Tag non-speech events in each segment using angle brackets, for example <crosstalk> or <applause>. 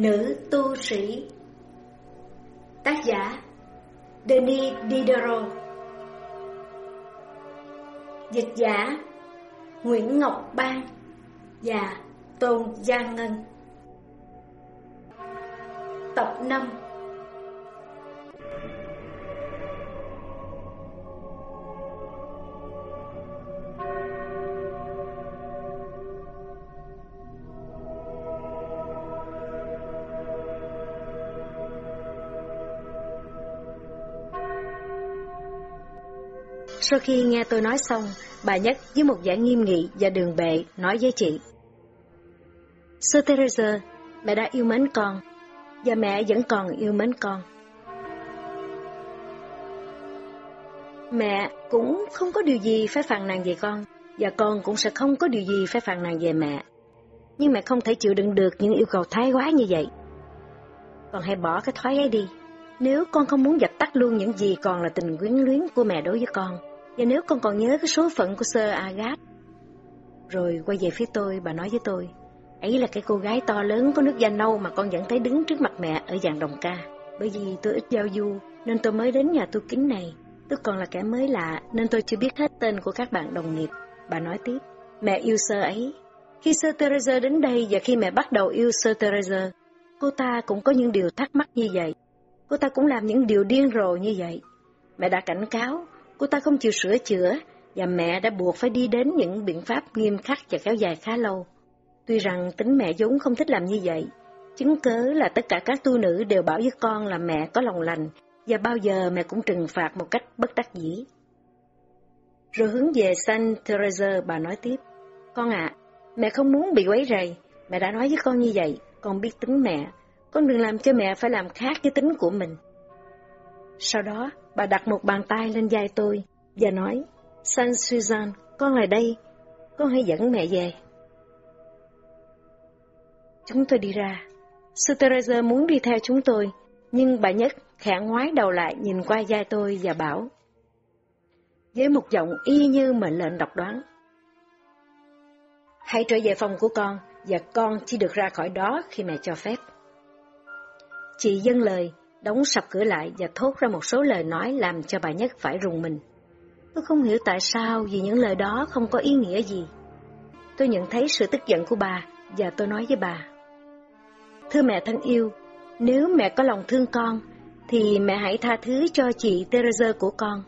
Nữ tu sĩ. Tác giả, Denis Diderot. Dịch giả, Nguyễn Ngọc Ban Và Tôn Gia Ngân. Sau khi nghe tôi nói xong, bà Nhất với một vẻ nghiêm nghị và đường bệ nói với chị. Sơ Teresa, mẹ đã yêu mến con, và mẹ vẫn còn yêu mến con. Mẹ cũng không có điều gì phải phàn nàn về con, và con cũng sẽ không có điều gì phải phàn nàn về mẹ. Nhưng mẹ không thể chịu đựng được những yêu cầu thái quá như vậy. Con hãy bỏ cái thói ấy đi. Nếu con không muốn dập tắt luôn những gì còn là tình quyến luyến của mẹ đối với con, và nếu con còn nhớ cái số phận của Sơ Agat. Rồi quay về phía tôi, bà nói với tôi, ấy là cái cô gái to lớn có nước da nâu mà con vẫn thấy đứng trước mặt mẹ ở dạng đồng ca. Bởi vì tôi ít giao du, nên tôi mới đến nhà tu kính này. Tôi còn là kẻ mới lạ, nên tôi chưa biết hết tên của các bạn đồng nghiệp. Bà nói tiếp, mẹ yêu Sơ ấy. Khi Sơ Teresa đến đây và khi mẹ bắt đầu yêu Sơ Teresa, cô ta cũng có những điều thắc mắc như vậy. Cô ta cũng làm những điều điên rồ như vậy. Mẹ đã cảnh cáo, Cô ta không chịu sửa chữa, và mẹ đã buộc phải đi đến những biện pháp nghiêm khắc và kéo dài khá lâu. Tuy rằng tính mẹ vốn không thích làm như vậy, chứng cớ là tất cả các tu nữ đều bảo với con là mẹ có lòng lành, và bao giờ mẹ cũng trừng phạt một cách bất đắc dĩ. Rồi hướng về San Teresa, bà nói tiếp, Con ạ, mẹ không muốn bị quấy rầy, mẹ đã nói với con như vậy, con biết tính mẹ, con đừng làm cho mẹ phải làm khác với tính của mình. Sau đó, bà đặt một bàn tay lên vai tôi và nói, San Suzanne, con lại đây, con hãy dẫn mẹ về. Chúng tôi đi ra. Sư Teresa muốn đi theo chúng tôi, nhưng bà Nhất khẽ ngoái đầu lại nhìn qua vai tôi và bảo, với một giọng y như mệnh lệnh độc đoán. Hãy trở về phòng của con, và con chỉ được ra khỏi đó khi mẹ cho phép. Chị dâng lời, đóng sập cửa lại và thốt ra một số lời nói làm cho bà Nhất phải rùng mình. Tôi không hiểu tại sao vì những lời đó không có ý nghĩa gì. Tôi nhận thấy sự tức giận của bà và tôi nói với bà. Thưa mẹ thân yêu, nếu mẹ có lòng thương con, thì mẹ hãy tha thứ cho chị Teresa của con.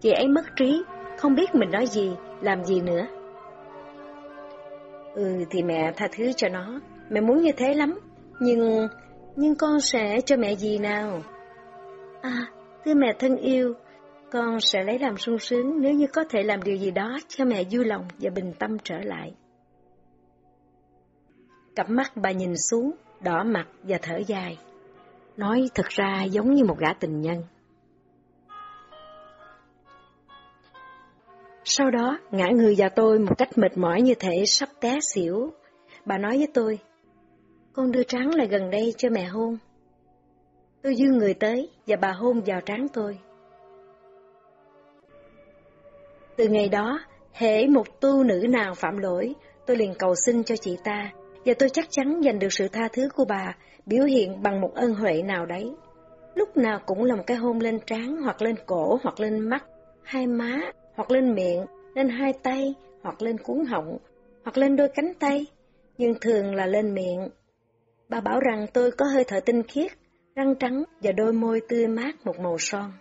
Chị ấy mất trí, không biết mình nói gì, làm gì nữa. Ừ thì mẹ tha thứ cho nó, mẹ muốn như thế lắm, nhưng nhưng con sẽ cho mẹ gì nào? À, thưa mẹ thân yêu, con sẽ lấy làm sung sướng nếu như có thể làm điều gì đó cho mẹ vui lòng và bình tâm trở lại. Cặp mắt bà nhìn xuống, đỏ mặt và thở dài. Nói thật ra giống như một gã tình nhân. Sau đó, ngã người vào tôi một cách mệt mỏi như thể sắp té xỉu. Bà nói với tôi, con đưa tráng lại gần đây cho mẹ hôn. Tôi dương người tới và bà hôn vào trán tôi. Từ ngày đó, hễ một tu nữ nào phạm lỗi, tôi liền cầu xin cho chị ta, và tôi chắc chắn giành được sự tha thứ của bà, biểu hiện bằng một ân huệ nào đấy. Lúc nào cũng là một cái hôn lên trán, hoặc lên cổ, hoặc lên mắt, hai má, hoặc lên miệng, lên hai tay, hoặc lên cuốn họng, hoặc lên đôi cánh tay, nhưng thường là lên miệng. Bà bảo rằng tôi có hơi thở tinh khiết, răng trắng và đôi môi tươi mát một màu son.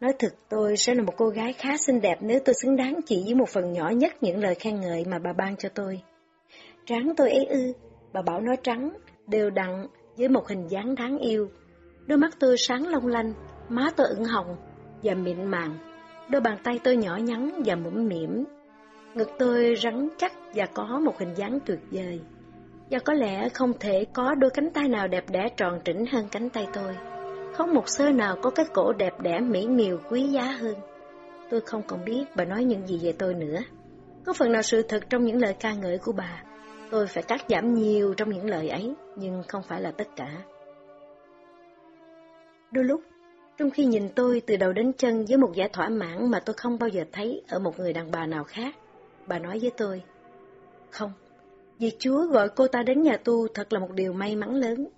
Nói thật tôi sẽ là một cô gái khá xinh đẹp nếu tôi xứng đáng chỉ với một phần nhỏ nhất những lời khen ngợi mà bà ban cho tôi. Trán tôi ấy ư, bà bảo nó trắng, đều đặn, với một hình dáng đáng yêu. Đôi mắt tôi sáng long lanh, má tôi ửng hồng và mịn màng. Đôi bàn tay tôi nhỏ nhắn và mũm mỉm. Ngực tôi rắn chắc và có một hình dáng tuyệt vời và có lẽ không thể có đôi cánh tay nào đẹp đẽ tròn trĩnh hơn cánh tay tôi. Không một sơ nào có cái cổ đẹp đẽ mỹ miều quý giá hơn. Tôi không còn biết bà nói những gì về tôi nữa. Có phần nào sự thật trong những lời ca ngợi của bà, tôi phải cắt giảm nhiều trong những lời ấy, nhưng không phải là tất cả. Đôi lúc, trong khi nhìn tôi từ đầu đến chân với một vẻ thỏa mãn mà tôi không bao giờ thấy ở một người đàn bà nào khác, bà nói với tôi, không, Việc Chúa gọi cô ta đến nhà tu thật là một điều may mắn lớn.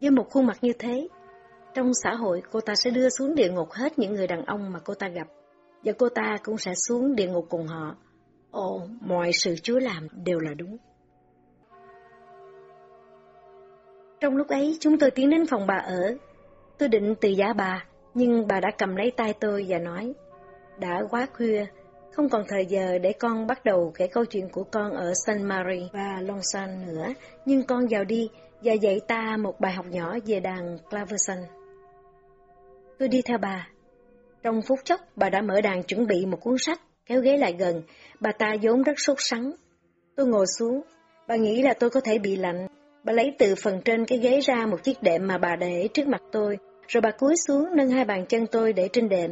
Với một khuôn mặt như thế, trong xã hội cô ta sẽ đưa xuống địa ngục hết những người đàn ông mà cô ta gặp, và cô ta cũng sẽ xuống địa ngục cùng họ. Ồ, mọi sự Chúa làm đều là đúng. Trong lúc ấy, chúng tôi tiến đến phòng bà ở. Tôi định từ giá bà, nhưng bà đã cầm lấy tay tôi và nói, đã quá khuya, không còn thời giờ để con bắt đầu kể câu chuyện của con ở San Mary và Longsan nữa, nhưng con vào đi và dạy ta một bài học nhỏ về đàn Claverson. Tôi đi theo bà. Trong phút chốc, bà đã mở đàn chuẩn bị một cuốn sách, kéo ghế lại gần. Bà ta vốn rất sốt sắng. Tôi ngồi xuống. Bà nghĩ là tôi có thể bị lạnh. Bà lấy từ phần trên cái ghế ra một chiếc đệm mà bà để trước mặt tôi, rồi bà cúi xuống nâng hai bàn chân tôi để trên đệm.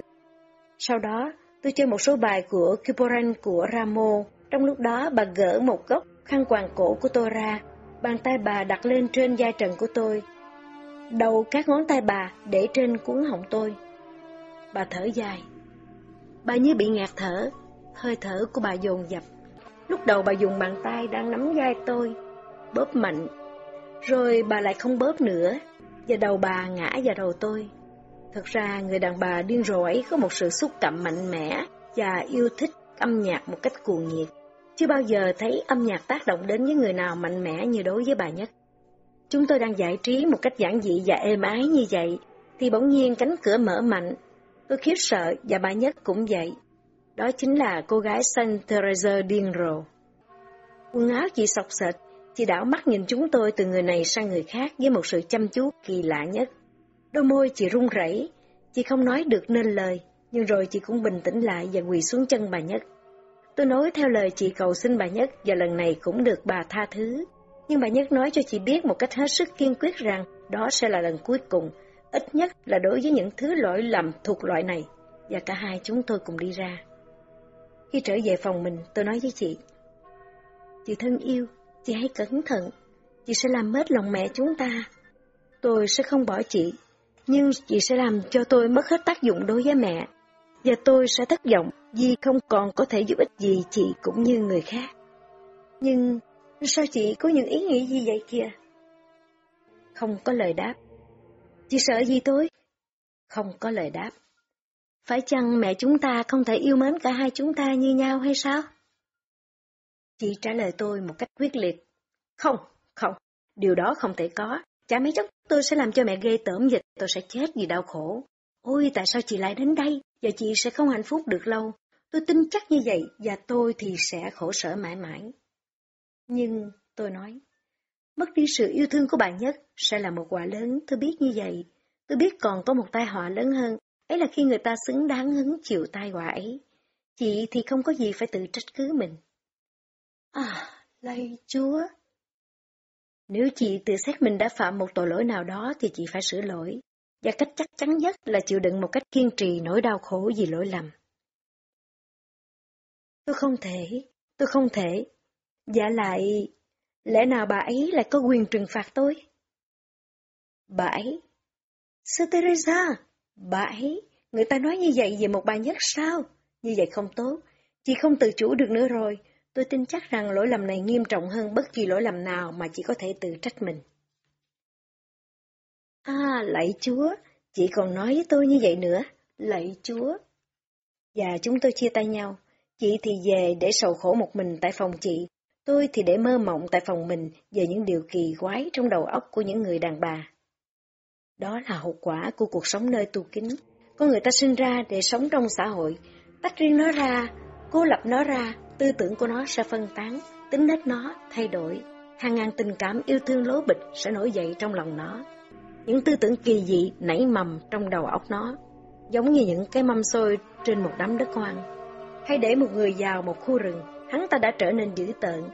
Sau đó, tôi chơi một số bài của Kiporan của Ramo. Trong lúc đó, bà gỡ một góc khăn quàng cổ của tôi ra. Bàn tay bà đặt lên trên da trần của tôi. Đầu các ngón tay bà để trên cuốn họng tôi. Bà thở dài. Bà như bị ngạt thở, hơi thở của bà dồn dập. Lúc đầu bà dùng bàn tay đang nắm vai tôi, bóp mạnh. Rồi bà lại không bóp nữa, và đầu bà ngã vào đầu tôi. Thật ra người đàn bà điên rồ ấy có một sự xúc cảm mạnh mẽ và yêu thích âm nhạc một cách cuồng nhiệt. Chưa bao giờ thấy âm nhạc tác động đến với người nào mạnh mẽ như đối với bà nhất. Chúng tôi đang giải trí một cách giản dị và êm ái như vậy, thì bỗng nhiên cánh cửa mở mạnh. Tôi khiếp sợ và bà nhất cũng vậy. Đó chính là cô gái Saint Teresa điên rồ. Quần áo chị sọc sệt, chị đảo mắt nhìn chúng tôi từ người này sang người khác với một sự chăm chú kỳ lạ nhất. Đôi môi chị run rẩy, chị không nói được nên lời, nhưng rồi chị cũng bình tĩnh lại và quỳ xuống chân bà nhất. Tôi nói theo lời chị cầu xin bà nhất và lần này cũng được bà tha thứ. Nhưng bà Nhất nói cho chị biết một cách hết sức kiên quyết rằng đó sẽ là lần cuối cùng, ít nhất là đối với những thứ lỗi lầm thuộc loại này. Và cả hai chúng tôi cùng đi ra. Khi trở về phòng mình, tôi nói với chị. Chị thân yêu, chị hãy cẩn thận. Chị sẽ làm mất lòng mẹ chúng ta. Tôi sẽ không bỏ chị, nhưng chị sẽ làm cho tôi mất hết tác dụng đối với mẹ. Và tôi sẽ thất vọng vì không còn có thể giúp ích gì chị cũng như người khác. Nhưng Sao chị có những ý nghĩ gì vậy kìa? Không có lời đáp. Chị sợ gì tôi? Không có lời đáp. Phải chăng mẹ chúng ta không thể yêu mến cả hai chúng ta như nhau hay sao? Chị trả lời tôi một cách quyết liệt. Không, không, điều đó không thể có. Chả mấy chốc tôi sẽ làm cho mẹ ghê tởm dịch, tôi sẽ chết vì đau khổ. Ôi, tại sao chị lại đến đây? Và chị sẽ không hạnh phúc được lâu. Tôi tin chắc như vậy, và tôi thì sẽ khổ sở mãi mãi. Nhưng, tôi nói, mất đi sự yêu thương của bạn nhất sẽ là một quả lớn, tôi biết như vậy. Tôi biết còn có một tai họa lớn hơn, ấy là khi người ta xứng đáng hứng chịu tai họa ấy. Chị thì không có gì phải tự trách cứ mình. À, lạy Chúa! Nếu chị tự xét mình đã phạm một tội lỗi nào đó thì chị phải sửa lỗi, và cách chắc chắn nhất là chịu đựng một cách kiên trì nỗi đau khổ vì lỗi lầm. Tôi không thể, tôi không thể, Dạ lại, lẽ nào bà ấy lại có quyền trừng phạt tôi? Bà ấy? Sư Teresa, bà ấy, người ta nói như vậy về một bà nhất sao? Như vậy không tốt, chị không tự chủ được nữa rồi. Tôi tin chắc rằng lỗi lầm này nghiêm trọng hơn bất kỳ lỗi lầm nào mà chị có thể tự trách mình. À, lạy Chúa, chị còn nói với tôi như vậy nữa, lạy Chúa. Và chúng tôi chia tay nhau, chị thì về để sầu khổ một mình tại phòng chị, Tôi thì để mơ mộng tại phòng mình về những điều kỳ quái trong đầu óc của những người đàn bà. Đó là hậu quả của cuộc sống nơi tu kính. Con người ta sinh ra để sống trong xã hội, tách riêng nó ra, cô lập nó ra, tư tưởng của nó sẽ phân tán, tính nết nó thay đổi. Hàng ngàn tình cảm yêu thương lố bịch sẽ nổi dậy trong lòng nó. Những tư tưởng kỳ dị nảy mầm trong đầu óc nó, giống như những cái mâm xôi trên một đám đất hoang. Hay để một người vào một khu rừng, hắn ta đã trở nên dữ tợn.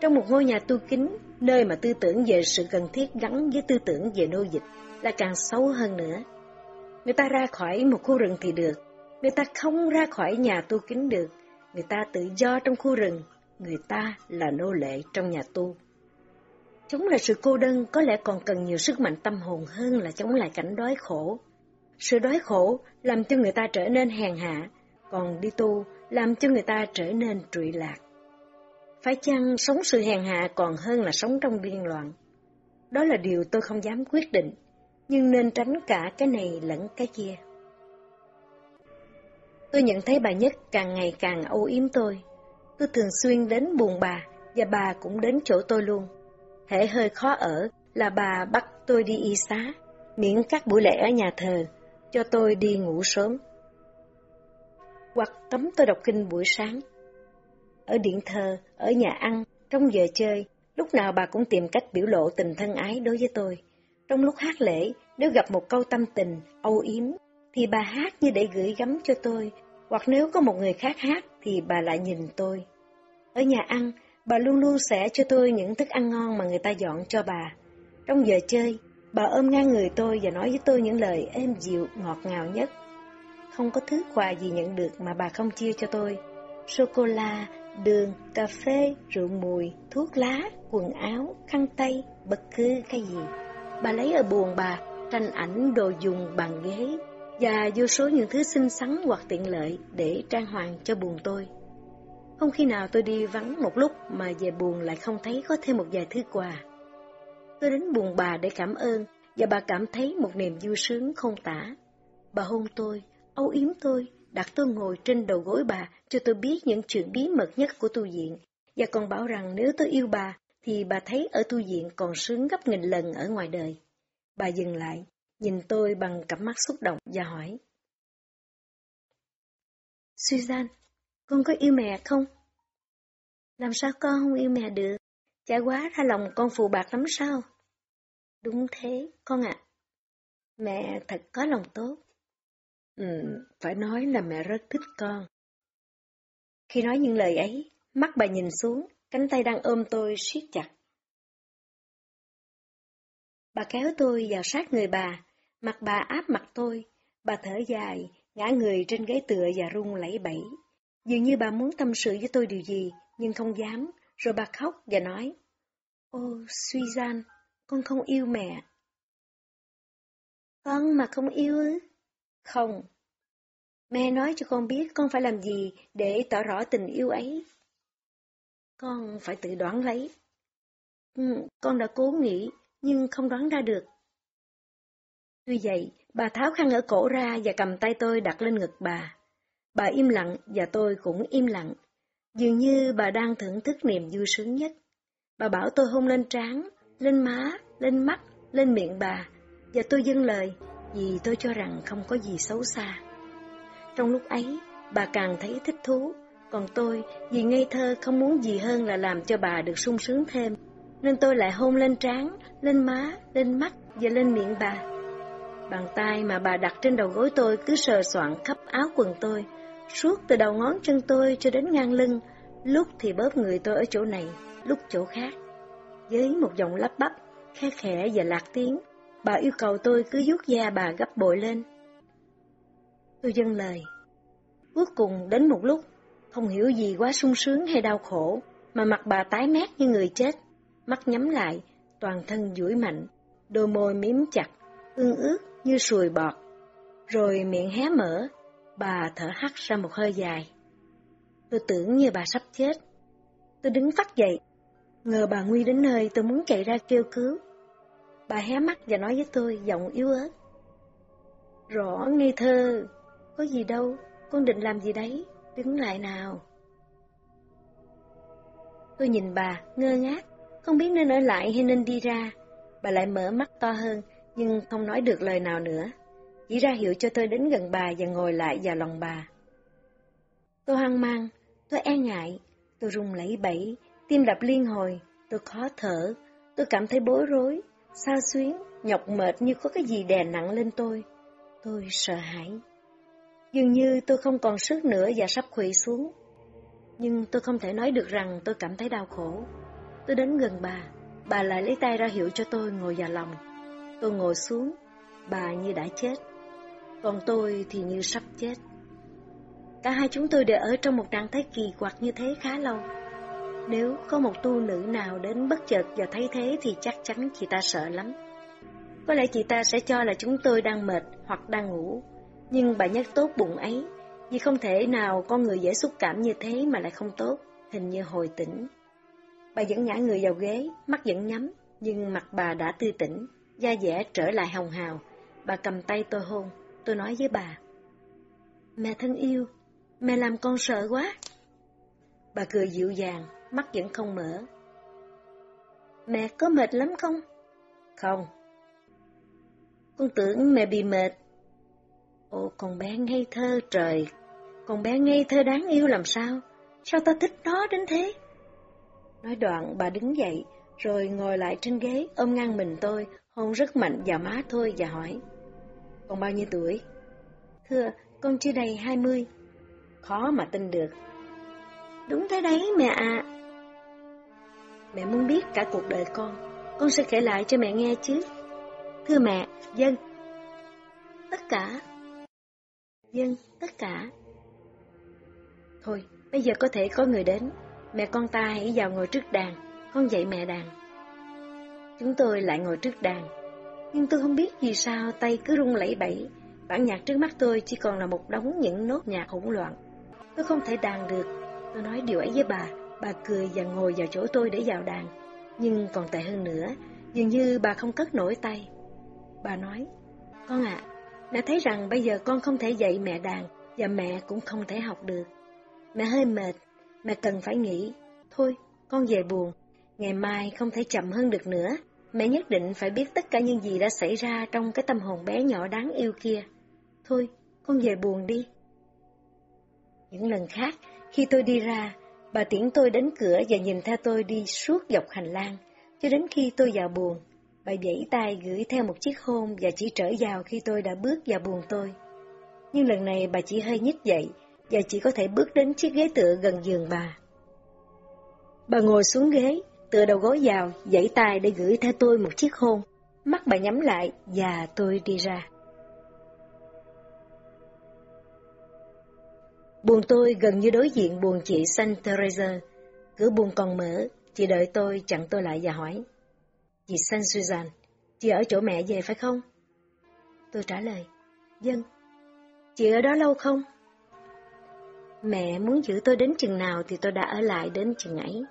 Trong một ngôi nhà tu kính, nơi mà tư tưởng về sự cần thiết gắn với tư tưởng về nô dịch là càng xấu hơn nữa. Người ta ra khỏi một khu rừng thì được, người ta không ra khỏi nhà tu kính được, người ta tự do trong khu rừng, người ta là nô lệ trong nhà tu. Chống lại sự cô đơn có lẽ còn cần nhiều sức mạnh tâm hồn hơn là chống lại cảnh đói khổ. Sự đói khổ làm cho người ta trở nên hèn hạ, còn đi tu làm cho người ta trở nên trụy lạc. Phải chăng sống sự hèn hạ còn hơn là sống trong điên loạn? Đó là điều tôi không dám quyết định, nhưng nên tránh cả cái này lẫn cái kia. Tôi nhận thấy bà Nhất càng ngày càng âu yếm tôi. Tôi thường xuyên đến buồn bà, và bà cũng đến chỗ tôi luôn. Hệ hơi khó ở là bà bắt tôi đi y xá, miễn các buổi lễ ở nhà thờ, cho tôi đi ngủ sớm. Hoặc cấm tôi đọc kinh buổi sáng. Ở điện thờ, ở nhà ăn, trong giờ chơi, lúc nào bà cũng tìm cách biểu lộ tình thân ái đối với tôi. Trong lúc hát lễ, nếu gặp một câu tâm tình, âu yếm, thì bà hát như để gửi gắm cho tôi, hoặc nếu có một người khác hát thì bà lại nhìn tôi. Ở nhà ăn, bà luôn luôn sẽ cho tôi những thức ăn ngon mà người ta dọn cho bà. Trong giờ chơi, bà ôm ngang người tôi và nói với tôi những lời êm dịu, ngọt ngào nhất. Không có thứ quà gì nhận được mà bà không chia cho tôi. Sô-cô-la, đường, cà phê, rượu mùi, thuốc lá, quần áo, khăn tay, bất cứ cái gì. Bà lấy ở buồng bà, tranh ảnh đồ dùng bàn ghế và vô số những thứ xinh xắn hoặc tiện lợi để trang hoàng cho buồn tôi. Không khi nào tôi đi vắng một lúc mà về buồn lại không thấy có thêm một vài thứ quà. Tôi đến buồn bà để cảm ơn và bà cảm thấy một niềm vui sướng không tả. Bà hôn tôi, âu yếm tôi, đặt tôi ngồi trên đầu gối bà cho tôi biết những chuyện bí mật nhất của tu viện và còn bảo rằng nếu tôi yêu bà thì bà thấy ở tu viện còn sướng gấp nghìn lần ở ngoài đời. Bà dừng lại, nhìn tôi bằng cặp mắt xúc động và hỏi. Suzanne, con có yêu mẹ không? Làm sao con không yêu mẹ được? Chả quá ra lòng con phụ bạc lắm sao? Đúng thế, con ạ. Mẹ thật có lòng tốt. Ừ, phải nói là mẹ rất thích con. Khi nói những lời ấy, mắt bà nhìn xuống, cánh tay đang ôm tôi siết chặt. Bà kéo tôi vào sát người bà, mặt bà áp mặt tôi, bà thở dài, ngã người trên ghế tựa và run lẩy bẩy. Dường như bà muốn tâm sự với tôi điều gì, nhưng không dám, rồi bà khóc và nói, Ô, suy gian, con không yêu mẹ. Con mà không yêu ư? Không. Mẹ nói cho con biết con phải làm gì để tỏ rõ tình yêu ấy. Con phải tự đoán lấy. Ừ, con đã cố nghĩ, nhưng không đoán ra được. Tuy vậy, bà tháo khăn ở cổ ra và cầm tay tôi đặt lên ngực bà. Bà im lặng và tôi cũng im lặng. Dường như bà đang thưởng thức niềm vui sướng nhất. Bà bảo tôi hôn lên trán, lên má, lên mắt, lên miệng bà. Và tôi dâng lời vì tôi cho rằng không có gì xấu xa. Trong lúc ấy, bà càng thấy thích thú. Còn tôi, vì ngây thơ không muốn gì hơn là làm cho bà được sung sướng thêm. Nên tôi lại hôn lên trán, lên má, lên mắt và lên miệng bà. Bàn tay mà bà đặt trên đầu gối tôi cứ sờ soạn khắp áo quần tôi, suốt từ đầu ngón chân tôi cho đến ngang lưng, lúc thì bóp người tôi ở chỗ này, lúc chỗ khác. Với một giọng lắp bắp, khe khẽ và lạc tiếng, bà yêu cầu tôi cứ vuốt da bà gấp bội lên. Tôi dâng lời. Cuối cùng đến một lúc, không hiểu gì quá sung sướng hay đau khổ, mà mặt bà tái mét như người chết, mắt nhắm lại, toàn thân duỗi mạnh, đôi môi miếm chặt, ương ướt như sùi bọt. Rồi miệng hé mở, bà thở hắt ra một hơi dài. Tôi tưởng như bà sắp chết. Tôi đứng phát dậy, ngờ bà nguy đến nơi tôi muốn chạy ra kêu cứu. Bà hé mắt và nói với tôi giọng yếu ớt. Rõ ngây thơ, có gì đâu, con định làm gì đấy, đứng lại nào. Tôi nhìn bà, ngơ ngác, không biết nên ở lại hay nên đi ra. Bà lại mở mắt to hơn, nhưng không nói được lời nào nữa. Chỉ ra hiệu cho tôi đến gần bà và ngồi lại vào lòng bà. Tôi hoang mang, tôi e ngại, tôi run lẩy bẩy, tim đập liên hồi, tôi khó thở, tôi cảm thấy bối rối, sao xuyến, nhọc mệt như có cái gì đè nặng lên tôi. Tôi sợ hãi. Dường như tôi không còn sức nữa và sắp quỵ xuống. Nhưng tôi không thể nói được rằng tôi cảm thấy đau khổ. Tôi đến gần bà, bà lại lấy tay ra hiệu cho tôi ngồi vào lòng. Tôi ngồi xuống, bà như đã chết, còn tôi thì như sắp chết. Cả hai chúng tôi đều ở trong một trạng thái kỳ quặc như thế khá lâu. Nếu có một tu nữ nào đến bất chợt và thấy thế thì chắc chắn chị ta sợ lắm. Có lẽ chị ta sẽ cho là chúng tôi đang mệt hoặc đang ngủ, nhưng bà nhắc tốt bụng ấy, vì không thể nào con người dễ xúc cảm như thế mà lại không tốt, hình như hồi tỉnh. Bà vẫn ngã người vào ghế, mắt vẫn nhắm, nhưng mặt bà đã tươi tỉnh, da dẻ trở lại hồng hào. Bà cầm tay tôi hôn, tôi nói với bà. Mẹ thân yêu, mẹ làm con sợ quá. Bà cười dịu dàng, mắt vẫn không mở. Mẹ có mệt lắm không? Không. Con tưởng mẹ bị mệt. Ồ, con bé ngây thơ trời, con bé ngây thơ đáng yêu làm sao? Sao ta thích nó đến thế? Nói đoạn bà đứng dậy, rồi ngồi lại trên ghế ôm ngang mình tôi, hôn rất mạnh vào má tôi và hỏi. Con bao nhiêu tuổi? Thưa, con chưa đầy hai mươi. Khó mà tin được. Đúng thế đấy mẹ ạ. Mẹ muốn biết cả cuộc đời con, con sẽ kể lại cho mẹ nghe chứ. Thưa mẹ, dân. Tất cả. Dân, tất cả. Thôi, bây giờ có thể có người đến. Mẹ con ta hãy vào ngồi trước đàn, con dạy mẹ đàn. Chúng tôi lại ngồi trước đàn, nhưng tôi không biết vì sao tay cứ rung lẩy bẩy. Bản nhạc trước mắt tôi chỉ còn là một đống những nốt nhạc hỗn loạn. Tôi không thể đàn được. Tôi nói điều ấy với bà, bà cười và ngồi vào chỗ tôi để vào đàn. Nhưng còn tệ hơn nữa, dường như bà không cất nổi tay. Bà nói, con ạ, mẹ thấy rằng bây giờ con không thể dạy mẹ đàn và mẹ cũng không thể học được. Mẹ hơi mệt, mẹ cần phải nghỉ. Thôi, con về buồn. Ngày mai không thể chậm hơn được nữa. Mẹ nhất định phải biết tất cả những gì đã xảy ra trong cái tâm hồn bé nhỏ đáng yêu kia. Thôi, con về buồn đi. Những lần khác, khi tôi đi ra, bà tiễn tôi đến cửa và nhìn theo tôi đi suốt dọc hành lang, cho đến khi tôi vào buồn. Bà dãy tay gửi theo một chiếc hôn và chỉ trở vào khi tôi đã bước vào buồn tôi. Nhưng lần này bà chỉ hơi nhích dậy, và chỉ có thể bước đến chiếc ghế tựa gần giường bà. Bà ngồi xuống ghế, tựa đầu gối vào, dãy tay để gửi theo tôi một chiếc hôn. Mắt bà nhắm lại và tôi đi ra. Buồn tôi gần như đối diện buồn chị Saint Teresa. Cửa buồn còn mở, chị đợi tôi chặn tôi lại và hỏi. Chị Saint Suzanne, chị ở chỗ mẹ về phải không? Tôi trả lời, dân. Chị ở đó lâu không? Mẹ muốn giữ tôi đến chừng nào thì tôi đã ở lại đến chừng ấy.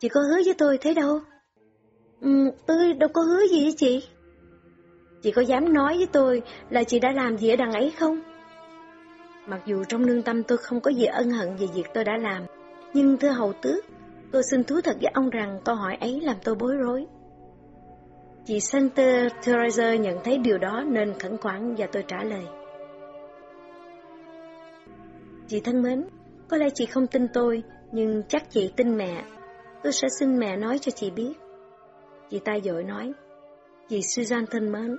Chị có hứa với tôi thế đâu? Ừ, tôi đâu có hứa gì với chị. Chị có dám nói với tôi là chị đã làm gì ở đằng ấy không? Mặc dù trong lương tâm tôi không có gì ân hận về việc tôi đã làm, nhưng thưa hầu tước, tôi xin thú thật với ông rằng câu hỏi ấy làm tôi bối rối. Chị Santa Teresa nhận thấy điều đó nên khẩn khoản và tôi trả lời. Chị thân mến, có lẽ chị không tin tôi, nhưng chắc chị tin mẹ. Tôi sẽ xin mẹ nói cho chị biết. Chị ta dội nói, Chị Susan thân mến,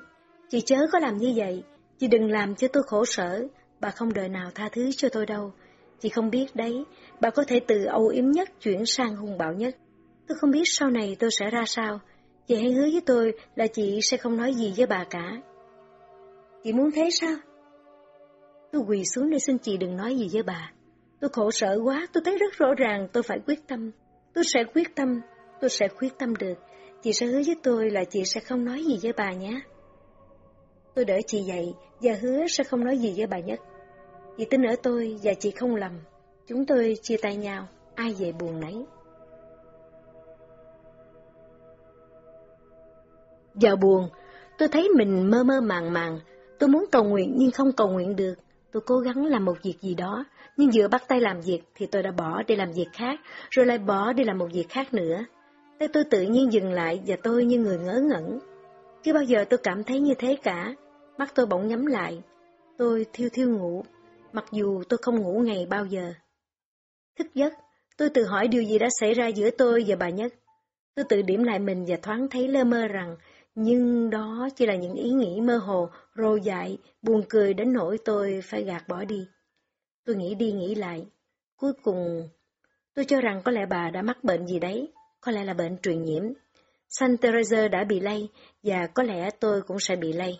chị chớ có làm như vậy, chị đừng làm cho tôi khổ sở, bà không đời nào tha thứ cho tôi đâu. Chị không biết đấy, bà có thể từ âu yếm nhất chuyển sang hung bạo nhất. Tôi không biết sau này tôi sẽ ra sao. Chị hãy hứa với tôi là chị sẽ không nói gì với bà cả. Chị muốn thế sao? Tôi quỳ xuống để xin chị đừng nói gì với bà. Tôi khổ sở quá, tôi thấy rất rõ ràng tôi phải quyết tâm. Tôi sẽ quyết tâm, tôi sẽ quyết tâm được. Chị sẽ hứa với tôi là chị sẽ không nói gì với bà nhé. Tôi đợi chị dậy và hứa sẽ không nói gì với bà nhất. Chị tin ở tôi và chị không lầm. Chúng tôi chia tay nhau, ai về buồn nấy. Vào buồn, tôi thấy mình mơ mơ màng màng. Tôi muốn cầu nguyện nhưng không cầu nguyện được. Tôi cố gắng làm một việc gì đó, nhưng giữa bắt tay làm việc thì tôi đã bỏ đi làm việc khác, rồi lại bỏ đi làm một việc khác nữa. Tay tôi tự nhiên dừng lại và tôi như người ngớ ngẩn. Chưa bao giờ tôi cảm thấy như thế cả. Mắt tôi bỗng nhắm lại. Tôi thiêu thiêu ngủ, mặc dù tôi không ngủ ngày bao giờ. Thức giấc, tôi tự hỏi điều gì đã xảy ra giữa tôi và bà Nhất. Tôi tự điểm lại mình và thoáng thấy lơ mơ rằng nhưng đó chỉ là những ý nghĩ mơ hồ, rô dại, buồn cười đến nỗi tôi phải gạt bỏ đi. Tôi nghĩ đi nghĩ lại. Cuối cùng, tôi cho rằng có lẽ bà đã mắc bệnh gì đấy, có lẽ là bệnh truyền nhiễm. San Teresa đã bị lây, và có lẽ tôi cũng sẽ bị lây.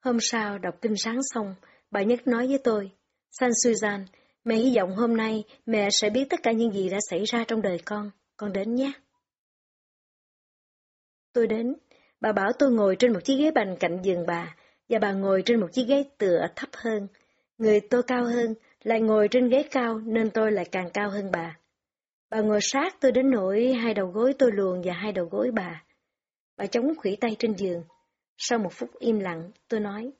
Hôm sau, đọc kinh sáng xong, bà Nhất nói với tôi, San Suzanne, mẹ hy vọng hôm nay mẹ sẽ biết tất cả những gì đã xảy ra trong đời con. Con đến nhé. Tôi đến, bà bảo tôi ngồi trên một chiếc ghế bành cạnh giường bà, và bà ngồi trên một chiếc ghế tựa thấp hơn. Người tôi cao hơn, lại ngồi trên ghế cao nên tôi lại càng cao hơn bà. Bà ngồi sát tôi đến nỗi hai đầu gối tôi luồn và hai đầu gối bà. Bà chống khủy tay trên giường. Sau một phút im lặng, tôi nói.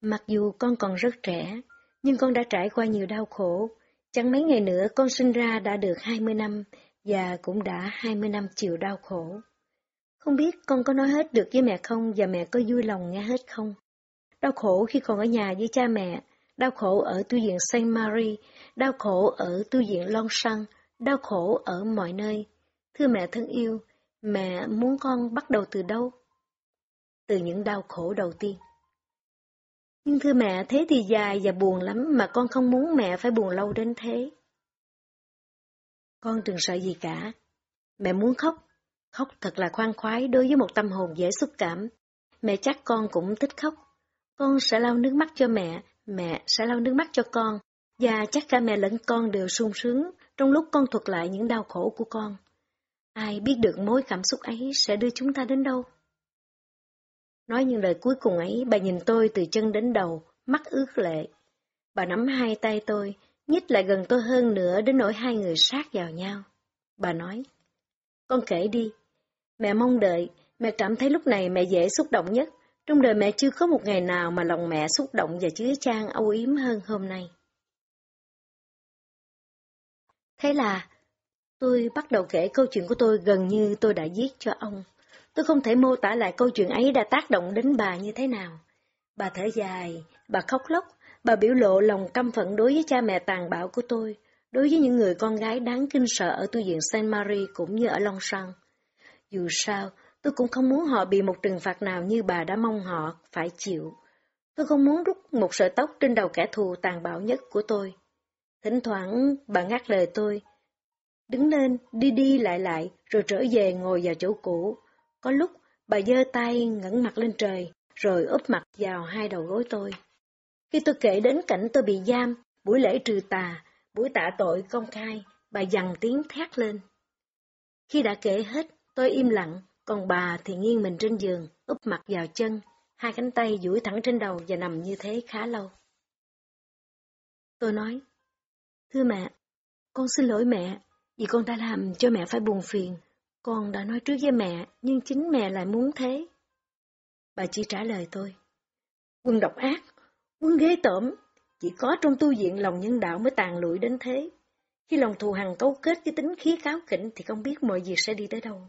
Mặc dù con còn rất trẻ, nhưng con đã trải qua nhiều đau khổ. Chẳng mấy ngày nữa con sinh ra đã được 20 năm và cũng đã 20 năm chịu đau khổ. Không biết con có nói hết được với mẹ không và mẹ có vui lòng nghe hết không? Đau khổ khi còn ở nhà với cha mẹ, đau khổ ở tu viện Saint Mary, đau khổ ở tu viện Long Sang, đau khổ ở mọi nơi. Thưa mẹ thân yêu, mẹ muốn con bắt đầu từ đâu? Từ những đau khổ đầu tiên. Nhưng thưa mẹ, thế thì dài và buồn lắm mà con không muốn mẹ phải buồn lâu đến thế. Con đừng sợ gì cả. Mẹ muốn khóc. Khóc thật là khoan khoái đối với một tâm hồn dễ xúc cảm. Mẹ chắc con cũng thích khóc. Con sẽ lau nước mắt cho mẹ, mẹ sẽ lau nước mắt cho con. Và chắc cả mẹ lẫn con đều sung sướng trong lúc con thuật lại những đau khổ của con. Ai biết được mối cảm xúc ấy sẽ đưa chúng ta đến đâu? Nói những lời cuối cùng ấy, bà nhìn tôi từ chân đến đầu, mắt ướt lệ. Bà nắm hai tay tôi, nhích lại gần tôi hơn nữa đến nỗi hai người sát vào nhau. Bà nói, con kể đi. Mẹ mong đợi, mẹ cảm thấy lúc này mẹ dễ xúc động nhất. Trong đời mẹ chưa có một ngày nào mà lòng mẹ xúc động và chứa chan âu yếm hơn hôm nay. Thế là, tôi bắt đầu kể câu chuyện của tôi gần như tôi đã viết cho ông. Tôi không thể mô tả lại câu chuyện ấy đã tác động đến bà như thế nào. Bà thở dài, bà khóc lóc, bà biểu lộ lòng căm phẫn đối với cha mẹ tàn bạo của tôi, đối với những người con gái đáng kinh sợ ở tu viện Saint Marie cũng như ở Long Sang. Dù sao, tôi cũng không muốn họ bị một trừng phạt nào như bà đã mong họ phải chịu. Tôi không muốn rút một sợi tóc trên đầu kẻ thù tàn bạo nhất của tôi. Thỉnh thoảng, bà ngắt lời tôi. Đứng lên, đi đi lại lại, rồi trở về ngồi vào chỗ cũ. Có lúc, bà giơ tay ngẩng mặt lên trời, rồi úp mặt vào hai đầu gối tôi. Khi tôi kể đến cảnh tôi bị giam, buổi lễ trừ tà, buổi tạ tội công khai, bà dằn tiếng thét lên. Khi đã kể hết, tôi im lặng, còn bà thì nghiêng mình trên giường, úp mặt vào chân, hai cánh tay duỗi thẳng trên đầu và nằm như thế khá lâu. Tôi nói, Thưa mẹ, con xin lỗi mẹ, vì con đã làm cho mẹ phải buồn phiền. Con đã nói trước với mẹ, nhưng chính mẹ lại muốn thế. Bà chỉ trả lời tôi. Quân độc ác, quân ghê tởm, chỉ có trong tu viện lòng nhân đạo mới tàn lụi đến thế. Khi lòng thù hằn cấu kết với tính khí cáo kỉnh thì không biết mọi việc sẽ đi tới đâu.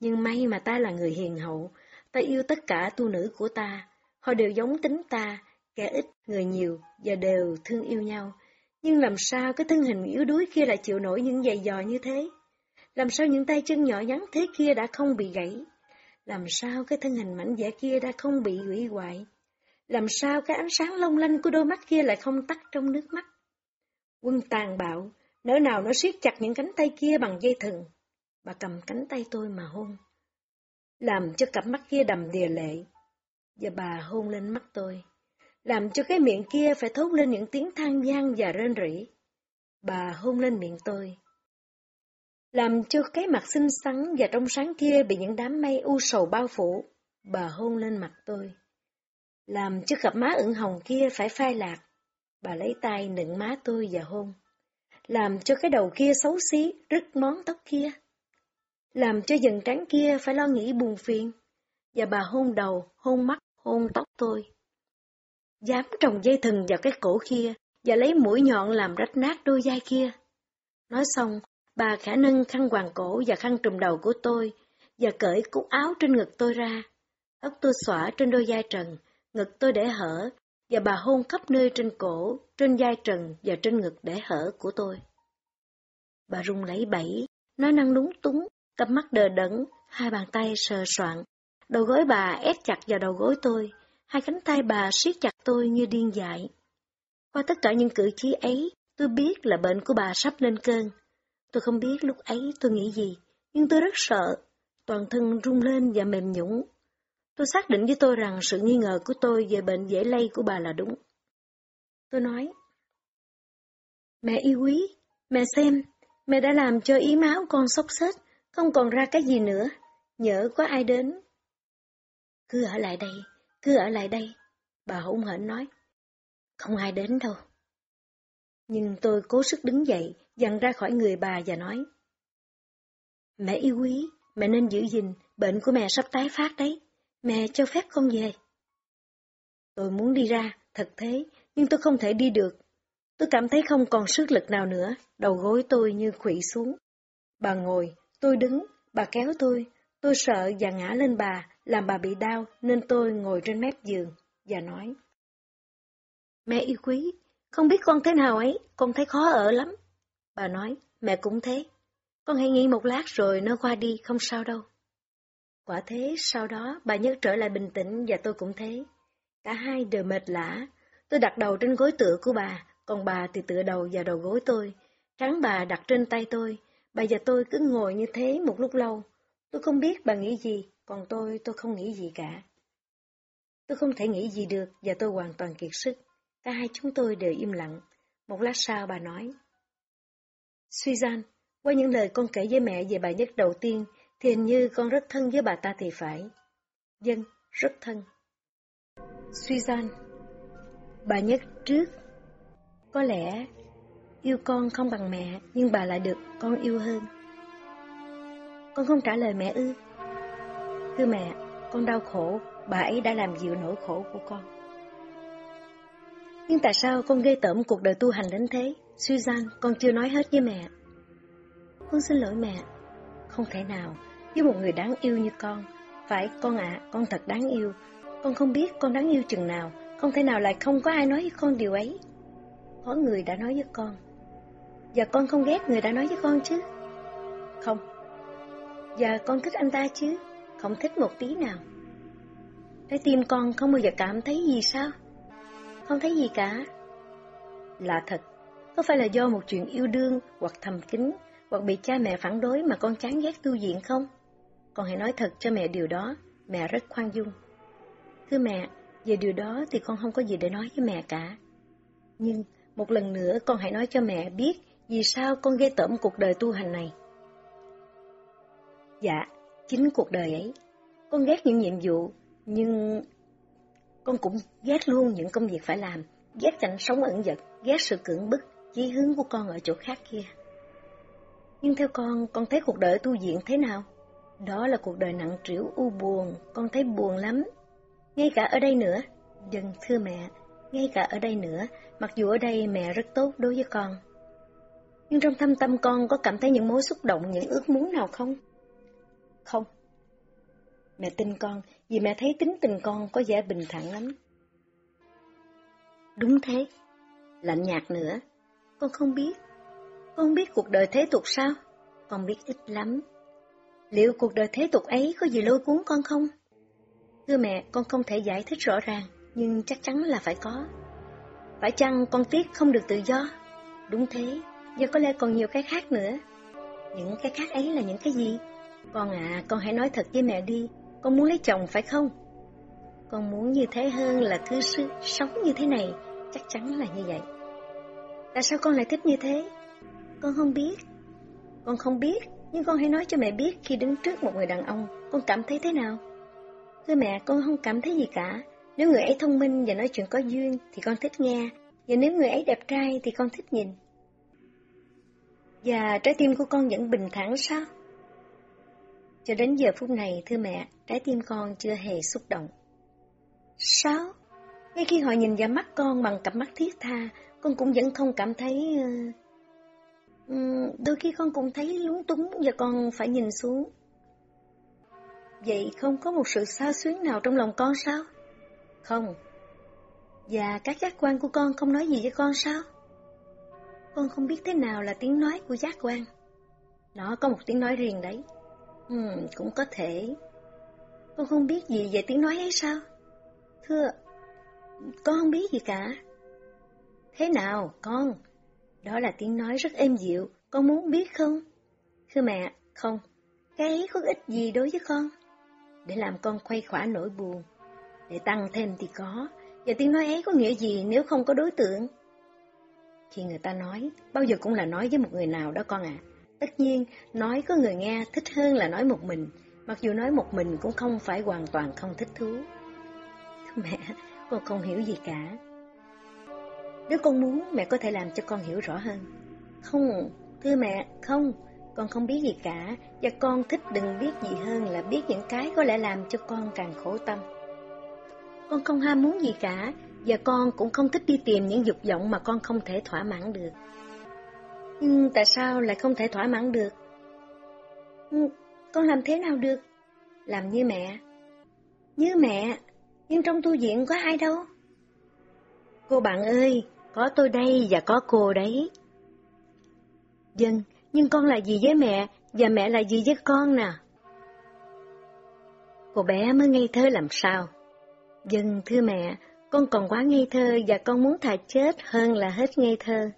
Nhưng may mà ta là người hiền hậu, ta yêu tất cả tu nữ của ta. Họ đều giống tính ta, kẻ ít, người nhiều, và đều thương yêu nhau. Nhưng làm sao cái thân hình yếu đuối kia lại chịu nổi những giày dò như thế? Làm sao những tay chân nhỏ nhắn thế kia đã không bị gãy? Làm sao cái thân hình mảnh dẻ kia đã không bị hủy hoại? Làm sao cái ánh sáng long lanh của đôi mắt kia lại không tắt trong nước mắt? Quân tàn bạo, nỡ nào nó siết chặt những cánh tay kia bằng dây thừng. Bà cầm cánh tay tôi mà hôn. Làm cho cặp mắt kia đầm đìa lệ. Và bà hôn lên mắt tôi. Làm cho cái miệng kia phải thốt lên những tiếng than gian và rên rỉ. Bà hôn lên miệng tôi làm cho cái mặt xinh xắn và trong sáng kia bị những đám mây u sầu bao phủ. Bà hôn lên mặt tôi. Làm cho cặp má ửng hồng kia phải phai lạc. Bà lấy tay nựng má tôi và hôn. Làm cho cái đầu kia xấu xí, rứt món tóc kia. Làm cho dần trắng kia phải lo nghĩ buồn phiền. Và bà hôn đầu, hôn mắt, hôn tóc tôi. Dám trồng dây thừng vào cái cổ kia và lấy mũi nhọn làm rách nát đôi vai kia. Nói xong, Bà khả nâng khăn hoàng cổ và khăn trùm đầu của tôi, và cởi cúc áo trên ngực tôi ra. Ốc tôi xõa trên đôi vai trần, ngực tôi để hở, và bà hôn khắp nơi trên cổ, trên vai trần và trên ngực để hở của tôi. Bà rung lấy bẫy, nói năng lúng túng, cặp mắt đờ đẫn, hai bàn tay sờ soạn. Đầu gối bà ép chặt vào đầu gối tôi, hai cánh tay bà siết chặt tôi như điên dại. Qua tất cả những cử chỉ ấy, tôi biết là bệnh của bà sắp lên cơn. Tôi không biết lúc ấy tôi nghĩ gì, nhưng tôi rất sợ, toàn thân rung lên và mềm nhũng. Tôi xác định với tôi rằng sự nghi ngờ của tôi về bệnh dễ lây của bà là đúng. Tôi nói, Mẹ yêu quý, mẹ xem, mẹ đã làm cho ý máu con sốc xếch, không còn ra cái gì nữa, nhỡ có ai đến. Cứ ở lại đây, cứ ở lại đây, bà hỗn hển nói. Không ai đến đâu. Nhưng tôi cố sức đứng dậy, dằn ra khỏi người bà và nói. Mẹ yêu quý, mẹ nên giữ gìn, bệnh của mẹ sắp tái phát đấy. Mẹ cho phép con về. Tôi muốn đi ra, thật thế, nhưng tôi không thể đi được. Tôi cảm thấy không còn sức lực nào nữa, đầu gối tôi như khủy xuống. Bà ngồi, tôi đứng, bà kéo tôi, tôi sợ và ngã lên bà, làm bà bị đau nên tôi ngồi trên mép giường và nói. Mẹ yêu quý, không biết con thế nào ấy, con thấy khó ở lắm. Bà nói, mẹ cũng thế. Con hãy nghỉ một lát rồi nó qua đi, không sao đâu. Quả thế, sau đó bà nhớ trở lại bình tĩnh và tôi cũng thế. Cả hai đều mệt lã. Tôi đặt đầu trên gối tựa của bà, còn bà thì tựa đầu vào đầu gối tôi. Trắng bà đặt trên tay tôi. Bà và tôi cứ ngồi như thế một lúc lâu. Tôi không biết bà nghĩ gì, còn tôi, tôi không nghĩ gì cả. Tôi không thể nghĩ gì được và tôi hoàn toàn kiệt sức. Cả hai chúng tôi đều im lặng. Một lát sau bà nói. Suizan, qua những lời con kể với mẹ về bà nhất đầu tiên, thì hình như con rất thân với bà ta thì phải. Dân, rất thân. Suizan, bà nhất trước. Có lẽ yêu con không bằng mẹ, nhưng bà lại được con yêu hơn. Con không trả lời mẹ ư. Thưa mẹ, con đau khổ, bà ấy đã làm dịu nỗi khổ của con. Nhưng tại sao con ghê tởm cuộc đời tu hành đến thế? Susan, con chưa nói hết với mẹ. Con xin lỗi mẹ. Không thể nào, với một người đáng yêu như con. Phải, con ạ, con thật đáng yêu. Con không biết con đáng yêu chừng nào, không thể nào lại không có ai nói với con điều ấy. Có người đã nói với con. Và con không ghét người đã nói với con chứ? Không. Và con thích anh ta chứ? Không thích một tí nào. Trái tim con không bao giờ cảm thấy gì sao? Không thấy gì cả. Là thật, có phải là do một chuyện yêu đương hoặc thầm kín hoặc bị cha mẹ phản đối mà con chán ghét tu viện không? Con hãy nói thật cho mẹ điều đó, mẹ rất khoan dung. Thưa mẹ, về điều đó thì con không có gì để nói với mẹ cả. Nhưng, một lần nữa con hãy nói cho mẹ biết vì sao con ghê tởm cuộc đời tu hành này. Dạ, chính cuộc đời ấy. Con ghét những nhiệm vụ, nhưng con cũng ghét luôn những công việc phải làm, ghét cảnh sống ẩn dật, ghét sự cưỡng bức, chí hướng của con ở chỗ khác kia. Nhưng theo con, con thấy cuộc đời tu viện thế nào? Đó là cuộc đời nặng trĩu u buồn, con thấy buồn lắm. Ngay cả ở đây nữa, dần thưa mẹ, ngay cả ở đây nữa, mặc dù ở đây mẹ rất tốt đối với con. Nhưng trong thâm tâm con có cảm thấy những mối xúc động, những ước muốn nào không? Không. Mẹ tin con, vì mẹ thấy tính tình con có vẻ bình thản lắm. Đúng thế. Lạnh nhạt nữa. Con không biết. Con biết cuộc đời thế tục sao? Con biết ít lắm. Liệu cuộc đời thế tục ấy có gì lôi cuốn con không? Thưa mẹ, con không thể giải thích rõ ràng, nhưng chắc chắn là phải có. Phải chăng con tiếc không được tự do? Đúng thế, và có lẽ còn nhiều cái khác nữa. Những cái khác ấy là những cái gì? Con à, con hãy nói thật với mẹ đi, con muốn lấy chồng phải không? Con muốn như thế hơn là cứ sư, sống như thế này, chắc chắn là như vậy. Tại sao con lại thích như thế? Con không biết. Con không biết, nhưng con hãy nói cho mẹ biết khi đứng trước một người đàn ông, con cảm thấy thế nào? Thưa mẹ, con không cảm thấy gì cả. Nếu người ấy thông minh và nói chuyện có duyên thì con thích nghe, và nếu người ấy đẹp trai thì con thích nhìn. Và trái tim của con vẫn bình thản sao? Cho đến giờ phút này, thưa mẹ, trái tim con chưa hề xúc động. Sao? Ngay khi họ nhìn vào mắt con bằng cặp mắt thiết tha, con cũng vẫn không cảm thấy... Uh, đôi khi con cũng thấy lúng túng và con phải nhìn xuống. Vậy không có một sự xa xuyến nào trong lòng con sao? Không. Và các giác quan của con không nói gì với con sao? Con không biết thế nào là tiếng nói của giác quan. Nó có một tiếng nói riêng đấy. Ừ, cũng có thể. Con không biết gì về tiếng nói ấy sao? Thưa, con không biết gì cả. Thế nào, con? Đó là tiếng nói rất êm dịu, con muốn biết không? Thưa mẹ, không. Cái ấy có ích gì đối với con? Để làm con khuây khỏa nỗi buồn. Để tăng thêm thì có. Và tiếng nói ấy có nghĩa gì nếu không có đối tượng? Khi người ta nói, bao giờ cũng là nói với một người nào đó con ạ. À. Tất nhiên, nói có người nghe thích hơn là nói một mình, mặc dù nói một mình cũng không phải hoàn toàn không thích thú. <laughs> Mẹ, con không hiểu gì cả. Nếu con muốn, mẹ có thể làm cho con hiểu rõ hơn. Không, thưa mẹ, không, con không biết gì cả, và con thích đừng biết gì hơn là biết những cái có lẽ làm cho con càng khổ tâm. Con không ham muốn gì cả, và con cũng không thích đi tìm những dục vọng mà con không thể thỏa mãn được. Nhưng tại sao lại không thể thỏa mãn được? Ừ, con làm thế nào được? Làm như mẹ. Như mẹ, nhưng trong tu viện có ai đâu. Cô bạn ơi, có tôi đây và có cô đấy. Dân, nhưng con là gì với mẹ, và mẹ là gì với con nè? Cô bé mới ngây thơ làm sao? Dân, thưa mẹ, con còn quá ngây thơ và con muốn thà chết hơn là hết ngây thơ.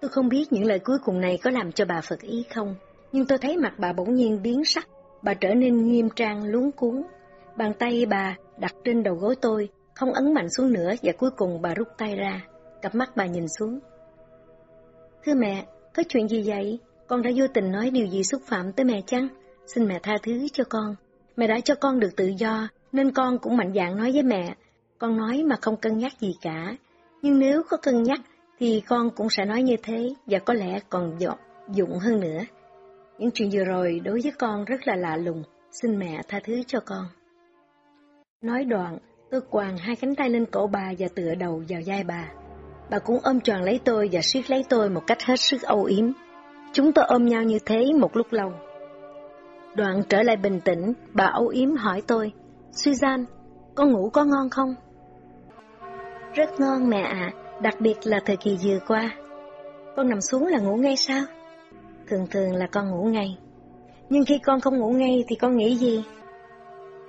Tôi không biết những lời cuối cùng này có làm cho bà Phật ý không, nhưng tôi thấy mặt bà bỗng nhiên biến sắc, bà trở nên nghiêm trang luống cuốn. Bàn tay bà đặt trên đầu gối tôi, không ấn mạnh xuống nữa và cuối cùng bà rút tay ra, cặp mắt bà nhìn xuống. Thưa mẹ, có chuyện gì vậy? Con đã vô tình nói điều gì xúc phạm tới mẹ chăng? Xin mẹ tha thứ cho con. Mẹ đã cho con được tự do, nên con cũng mạnh dạn nói với mẹ. Con nói mà không cân nhắc gì cả. Nhưng nếu có cân nhắc, thì con cũng sẽ nói như thế, và có lẽ còn dụng hơn nữa. Những chuyện vừa rồi đối với con rất là lạ lùng, xin mẹ tha thứ cho con. Nói đoạn, tôi quàng hai cánh tay lên cổ bà và tựa đầu vào vai bà. Bà cũng ôm tròn lấy tôi và siết lấy tôi một cách hết sức âu yếm. Chúng tôi ôm nhau như thế một lúc lâu. Đoạn trở lại bình tĩnh, bà âu yếm hỏi tôi, Suzanne, con ngủ có ngon không? Rất ngon mẹ ạ, đặc biệt là thời kỳ vừa qua. Con nằm xuống là ngủ ngay sao? Thường thường là con ngủ ngay. Nhưng khi con không ngủ ngay thì con nghĩ gì?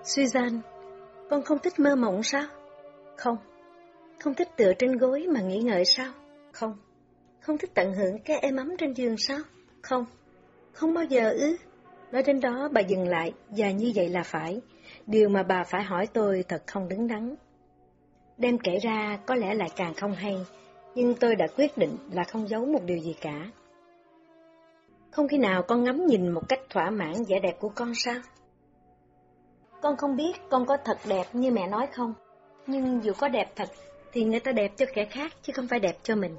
Suzanne, con không thích mơ mộng sao? Không. Không thích tựa trên gối mà nghĩ ngợi sao? Không. Không thích tận hưởng cái êm ấm trên giường sao? Không. Không bao giờ ư? Nói đến đó bà dừng lại, và như vậy là phải. Điều mà bà phải hỏi tôi thật không đứng đắn. Đem kể ra có lẽ lại càng không hay, nhưng tôi đã quyết định là không giấu một điều gì cả. Không khi nào con ngắm nhìn một cách thỏa mãn vẻ đẹp của con sao? Con không biết con có thật đẹp như mẹ nói không, nhưng dù có đẹp thật thì người ta đẹp cho kẻ khác chứ không phải đẹp cho mình.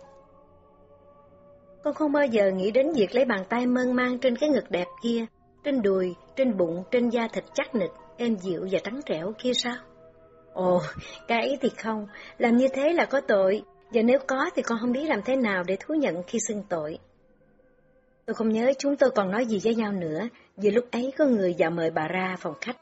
Con không bao giờ nghĩ đến việc lấy bàn tay mơn mang trên cái ngực đẹp kia, trên đùi, trên bụng, trên da thịt chắc nịch, êm dịu và trắng trẻo kia sao? Ồ, cái ấy thì không, làm như thế là có tội, và nếu có thì con không biết làm thế nào để thú nhận khi xưng tội. Tôi không nhớ chúng tôi còn nói gì với nhau nữa, vì lúc ấy có người vào mời bà ra phòng khách.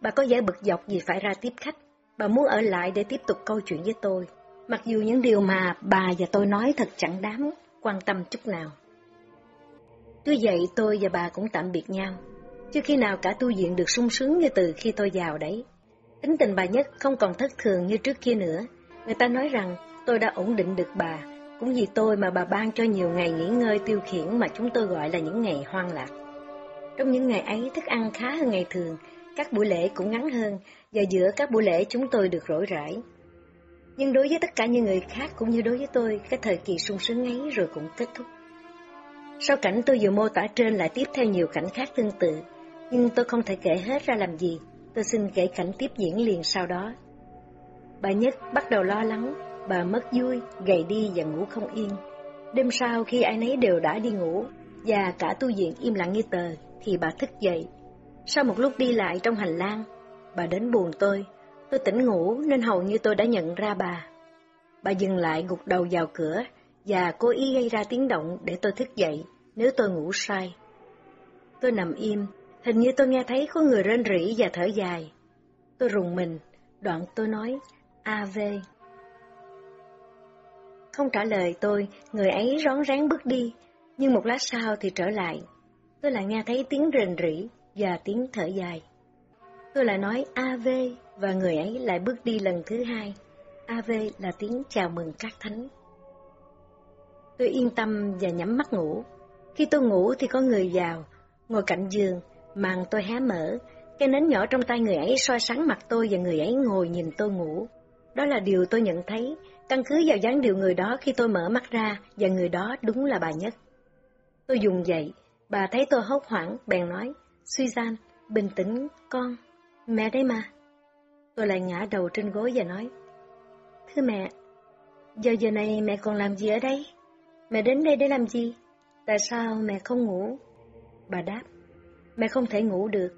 Bà có vẻ bực dọc vì phải ra tiếp khách, bà muốn ở lại để tiếp tục câu chuyện với tôi, mặc dù những điều mà bà và tôi nói thật chẳng đáng quan tâm chút nào. Tuy vậy tôi và bà cũng tạm biệt nhau, chưa khi nào cả tu viện được sung sướng như từ khi tôi vào đấy. Tính tình bà nhất không còn thất thường như trước kia nữa, người ta nói rằng tôi đã ổn định được bà, cũng vì tôi mà bà ban cho nhiều ngày nghỉ ngơi tiêu khiển mà chúng tôi gọi là những ngày hoang lạc. Trong những ngày ấy thức ăn khá hơn ngày thường, các buổi lễ cũng ngắn hơn, và giữa các buổi lễ chúng tôi được rỗi rãi. Nhưng đối với tất cả những người khác cũng như đối với tôi, cái thời kỳ sung sướng ấy rồi cũng kết thúc. Sau cảnh tôi vừa mô tả trên lại tiếp theo nhiều cảnh khác tương tự, nhưng tôi không thể kể hết ra làm gì, tôi xin kể cảnh tiếp diễn liền sau đó. Bà Nhất bắt đầu lo lắng, bà mất vui, gầy đi và ngủ không yên. Đêm sau khi ai nấy đều đã đi ngủ, và cả tu viện im lặng như tờ, thì bà thức dậy. Sau một lúc đi lại trong hành lang, bà đến buồn tôi. Tôi tỉnh ngủ nên hầu như tôi đã nhận ra bà. Bà dừng lại gục đầu vào cửa và cố ý gây ra tiếng động để tôi thức dậy nếu tôi ngủ sai. Tôi nằm im, hình như tôi nghe thấy có người rên rỉ và thở dài. Tôi rùng mình, đoạn tôi nói, AV. Không trả lời tôi, người ấy rón rén bước đi, nhưng một lát sau thì trở lại. Tôi lại nghe thấy tiếng rền rỉ và tiếng thở dài. Tôi lại nói AV và người ấy lại bước đi lần thứ hai. AV là tiếng chào mừng các thánh. Tôi yên tâm và nhắm mắt ngủ. Khi tôi ngủ thì có người vào, ngồi cạnh giường, màn tôi hé mở, cái nến nhỏ trong tay người ấy soi sáng mặt tôi và người ấy ngồi nhìn tôi ngủ. Đó là điều tôi nhận thấy, căn cứ vào dáng điều người đó khi tôi mở mắt ra, và người đó đúng là bà nhất. Tôi dùng dậy, bà thấy tôi hốt hoảng, bèn nói, Suy bình tĩnh, con, mẹ đấy mà. Tôi lại ngã đầu trên gối và nói, Thưa mẹ, giờ giờ này mẹ còn làm gì ở đây? Mẹ đến đây để làm gì? Tại sao mẹ không ngủ? Bà đáp, mẹ không thể ngủ được,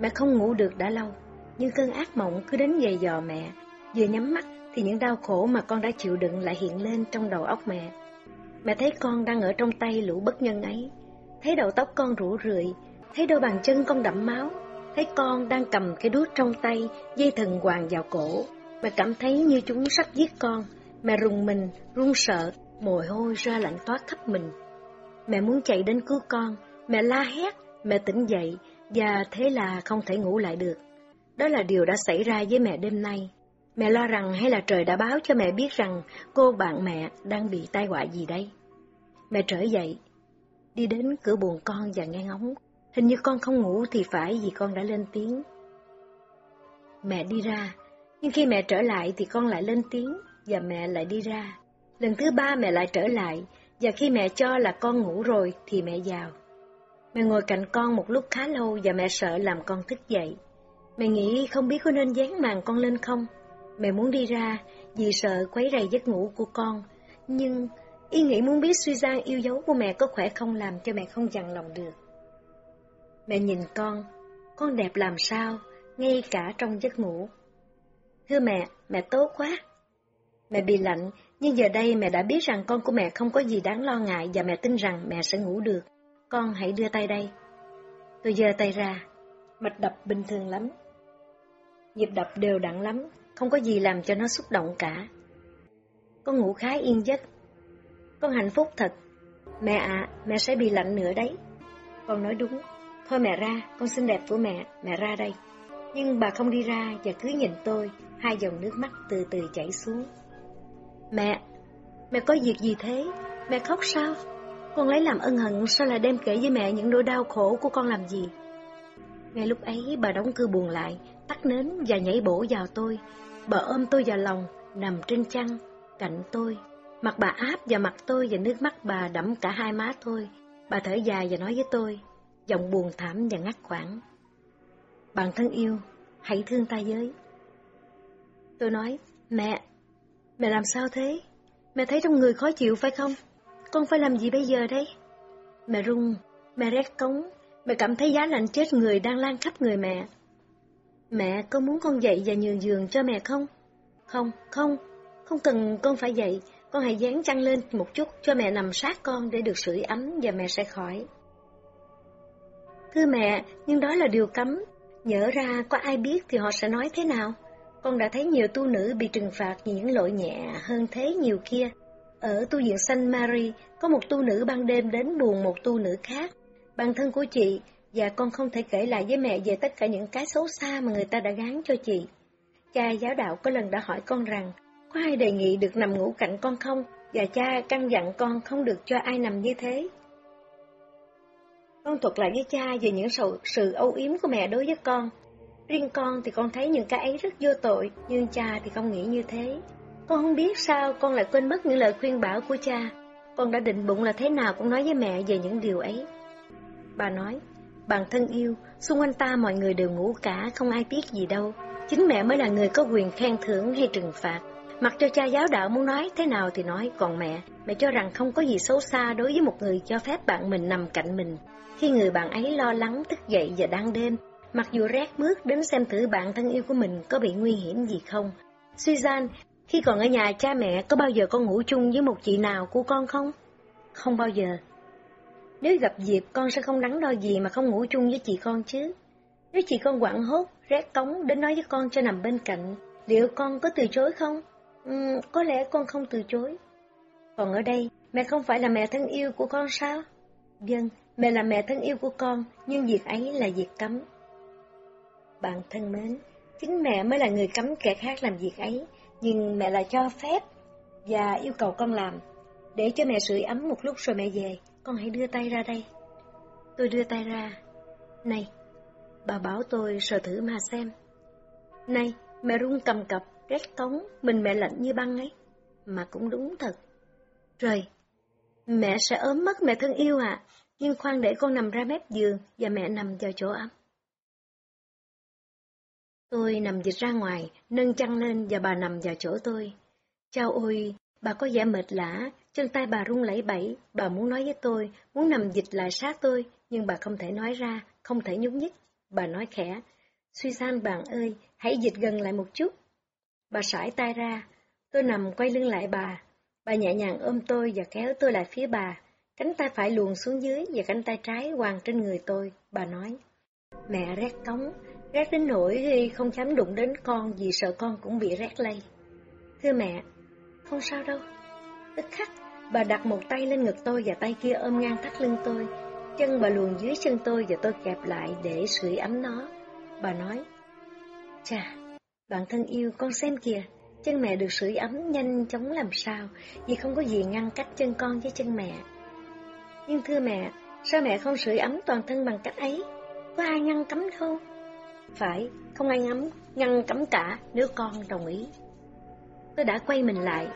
mẹ không ngủ được đã lâu, nhưng cơn ác mộng cứ đến dày dò mẹ, vừa nhắm mắt thì những đau khổ mà con đã chịu đựng lại hiện lên trong đầu óc mẹ. Mẹ thấy con đang ở trong tay lũ bất nhân ấy, thấy đầu tóc con rủ rượi, thấy đôi bàn chân con đẫm máu, thấy con đang cầm cái đuốc trong tay, dây thần hoàng vào cổ. Mẹ cảm thấy như chúng sắp giết con, mẹ rùng mình, run sợ, mồ hôi ra lạnh toát khắp mình. Mẹ muốn chạy đến cứu con, mẹ la hét, mẹ tỉnh dậy, và thế là không thể ngủ lại được. Đó là điều đã xảy ra với mẹ đêm nay. Mẹ lo rằng hay là trời đã báo cho mẹ biết rằng cô bạn mẹ đang bị tai họa gì đây. Mẹ trở dậy, đi đến cửa buồn con và nghe ngóng. Hình như con không ngủ thì phải vì con đã lên tiếng. Mẹ đi ra, nhưng khi mẹ trở lại thì con lại lên tiếng và mẹ lại đi ra. Lần thứ ba mẹ lại trở lại và khi mẹ cho là con ngủ rồi thì mẹ vào. Mẹ ngồi cạnh con một lúc khá lâu và mẹ sợ làm con thức dậy. Mẹ nghĩ không biết có nên dán màn con lên không? Mẹ muốn đi ra vì sợ quấy rầy giấc ngủ của con. Nhưng ý nghĩ muốn biết suy gian yêu dấu của mẹ có khỏe không làm cho mẹ không dằn lòng được. Mẹ nhìn con, con đẹp làm sao, ngay cả trong giấc ngủ. Thưa mẹ, mẹ tốt quá. Mẹ bị lạnh, nhưng giờ đây mẹ đã biết rằng con của mẹ không có gì đáng lo ngại và mẹ tin rằng mẹ sẽ ngủ được. Con hãy đưa tay đây. Tôi giơ tay ra, mạch đập bình thường lắm. Nhịp đập đều đặn lắm, không có gì làm cho nó xúc động cả. Con ngủ khá yên giấc. Con hạnh phúc thật. Mẹ ạ, mẹ sẽ bị lạnh nữa đấy. Con nói đúng. Thôi mẹ ra, con xinh đẹp của mẹ, mẹ ra đây. Nhưng bà không đi ra và cứ nhìn tôi, hai dòng nước mắt từ từ chảy xuống. Mẹ, mẹ có việc gì thế? Mẹ khóc sao? Con lấy làm ân hận sao lại đem kể với mẹ những nỗi đau khổ của con làm gì? Ngay lúc ấy bà đóng cư buồn lại, tắt nến và nhảy bổ vào tôi. Bà ôm tôi vào lòng, nằm trên chăn, cạnh tôi. Mặt bà áp vào mặt tôi và nước mắt bà đẫm cả hai má tôi. Bà thở dài và nói với tôi, giọng buồn thảm và ngắt quãng. Bạn thân yêu, hãy thương ta với. Tôi nói, mẹ, mẹ làm sao thế? Mẹ thấy trong người khó chịu phải không? Con phải làm gì bây giờ đây? Mẹ rung mẹ rét cống, mẹ cảm thấy giá lạnh chết người đang lan khắp người mẹ. Mẹ có muốn con dậy và nhường giường cho mẹ không? Không, không, không cần con phải dậy, con hãy dán chăn lên một chút cho mẹ nằm sát con để được sưởi ấm và mẹ sẽ khỏi. Thưa mẹ, nhưng đó là điều cấm. Nhớ ra có ai biết thì họ sẽ nói thế nào? Con đã thấy nhiều tu nữ bị trừng phạt vì những lỗi nhẹ hơn thế nhiều kia. Ở tu viện Saint Mary, có một tu nữ ban đêm đến buồn một tu nữ khác. Bản thân của chị, và con không thể kể lại với mẹ về tất cả những cái xấu xa mà người ta đã gán cho chị. Cha giáo đạo có lần đã hỏi con rằng, có ai đề nghị được nằm ngủ cạnh con không? Và cha căn dặn con không được cho ai nằm như thế. Con thuật lại với cha về những sự, sự âu yếm của mẹ đối với con. Riêng con thì con thấy những cái ấy rất vô tội, nhưng cha thì không nghĩ như thế. Con không biết sao con lại quên mất những lời khuyên bảo của cha. Con đã định bụng là thế nào cũng nói với mẹ về những điều ấy. Bà nói, bạn thân yêu, xung quanh ta mọi người đều ngủ cả, không ai biết gì đâu. Chính mẹ mới là người có quyền khen thưởng hay trừng phạt. Mặc cho cha giáo đạo muốn nói thế nào thì nói, còn mẹ, mẹ cho rằng không có gì xấu xa đối với một người cho phép bạn mình nằm cạnh mình. Khi người bạn ấy lo lắng thức dậy và đang đêm, mặc dù rét mướt đến xem thử bạn thân yêu của mình có bị nguy hiểm gì không. Suzanne, khi còn ở nhà cha mẹ có bao giờ con ngủ chung với một chị nào của con không? Không bao giờ. Nếu gặp dịp con sẽ không đắn đo gì mà không ngủ chung với chị con chứ. Nếu chị con quặn hốt, rét cống đến nói với con cho nằm bên cạnh, liệu con có từ chối không? Ừ, có lẽ con không từ chối. Còn ở đây, mẹ không phải là mẹ thân yêu của con sao? Vâng, mẹ là mẹ thân yêu của con, nhưng việc ấy là việc cấm. Bạn thân mến, chính mẹ mới là người cấm kẻ khác làm việc ấy, nhưng mẹ lại cho phép và yêu cầu con làm. Để cho mẹ sưởi ấm một lúc rồi mẹ về, con hãy đưa tay ra đây. Tôi đưa tay ra. Này, bà bảo tôi sờ thử mà xem. Này, mẹ run cầm cập, rét cống, mình mẹ lạnh như băng ấy. Mà cũng đúng thật. Rồi, mẹ sẽ ốm mất mẹ thân yêu à, nhưng khoan để con nằm ra mép giường và mẹ nằm vào chỗ ấm. Tôi nằm dịch ra ngoài, nâng chăn lên và bà nằm vào chỗ tôi. Chao ôi, bà có vẻ mệt lã, chân tay bà run lẩy bẩy, bà muốn nói với tôi, muốn nằm dịch lại sát tôi, nhưng bà không thể nói ra, không thể nhúc nhích. Bà nói khẽ, suy san bạn ơi, hãy dịch gần lại một chút. Bà sải tay ra, tôi nằm quay lưng lại bà. Bà nhẹ nhàng ôm tôi và kéo tôi lại phía bà. Cánh tay phải luồn xuống dưới và cánh tay trái quàng trên người tôi. Bà nói, mẹ rét cống, rét đến nỗi không dám đụng đến con vì sợ con cũng bị rét lây. Thưa mẹ, không sao đâu. Tức khắc, bà đặt một tay lên ngực tôi và tay kia ôm ngang thắt lưng tôi. Chân bà luồn dưới chân tôi và tôi kẹp lại để sưởi ấm nó. Bà nói, Chà, bạn thân yêu con xem kìa, chân mẹ được sưởi ấm nhanh chóng làm sao, vì không có gì ngăn cách chân con với chân mẹ. Nhưng thưa mẹ, sao mẹ không sưởi ấm toàn thân bằng cách ấy? Có ai ngăn cấm đâu? Phải, không ai ngắm, ngăn cấm cả nếu con đồng ý. Tôi đã quay mình lại,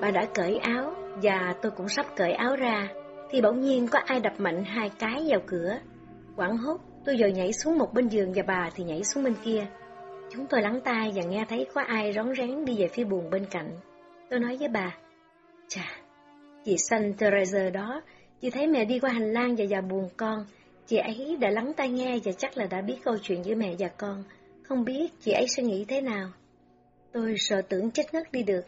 bà đã cởi áo và tôi cũng sắp cởi áo ra, thì bỗng nhiên có ai đập mạnh hai cái vào cửa. Quảng hốt, tôi giờ nhảy xuống một bên giường và bà thì nhảy xuống bên kia. Chúng tôi lắng tai và nghe thấy có ai rón rén đi về phía buồn bên cạnh. Tôi nói với bà, Chà, chị Saint Teresa đó, chị thấy mẹ đi qua hành lang và vào buồn con. Chị ấy đã lắng tai nghe và chắc là đã biết câu chuyện giữa mẹ và con. Không biết chị ấy sẽ nghĩ thế nào. Tôi sợ tưởng chết ngất đi được.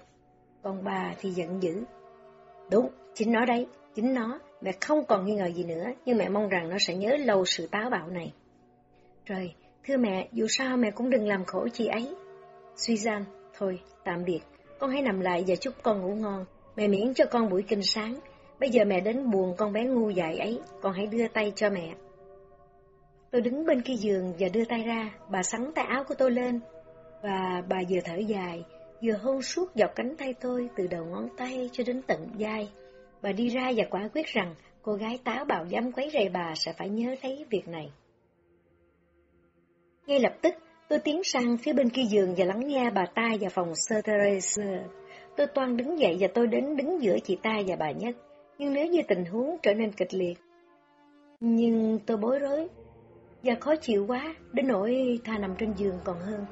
Còn bà thì giận dữ. Đúng, chính nó đấy, chính nó. Mẹ không còn nghi ngờ gì nữa, nhưng mẹ mong rằng nó sẽ nhớ lâu sự táo bạo này. trời thưa mẹ, dù sao mẹ cũng đừng làm khổ chị ấy. Suy gian, thôi, tạm biệt. Con hãy nằm lại và chúc con ngủ ngon. Mẹ miễn cho con buổi kinh sáng. Bây giờ mẹ đến buồn con bé ngu dại ấy, con hãy đưa tay cho mẹ. Tôi đứng bên kia giường và đưa tay ra, bà sắn tay áo của tôi lên, và bà vừa thở dài, vừa hôn suốt dọc cánh tay tôi từ đầu ngón tay cho đến tận vai. Bà đi ra và quả quyết rằng cô gái táo bạo dám quấy rầy bà sẽ phải nhớ thấy việc này. Ngay lập tức, tôi tiến sang phía bên kia giường và lắng nghe bà ta và phòng Sir Therese. Tôi toan đứng dậy và tôi đến đứng giữa chị ta và bà nhất. Nhưng nếu như tình huống trở nên kịch liệt, nhưng tôi bối rối và khó chịu quá, đến nỗi tha nằm trên giường còn hơn.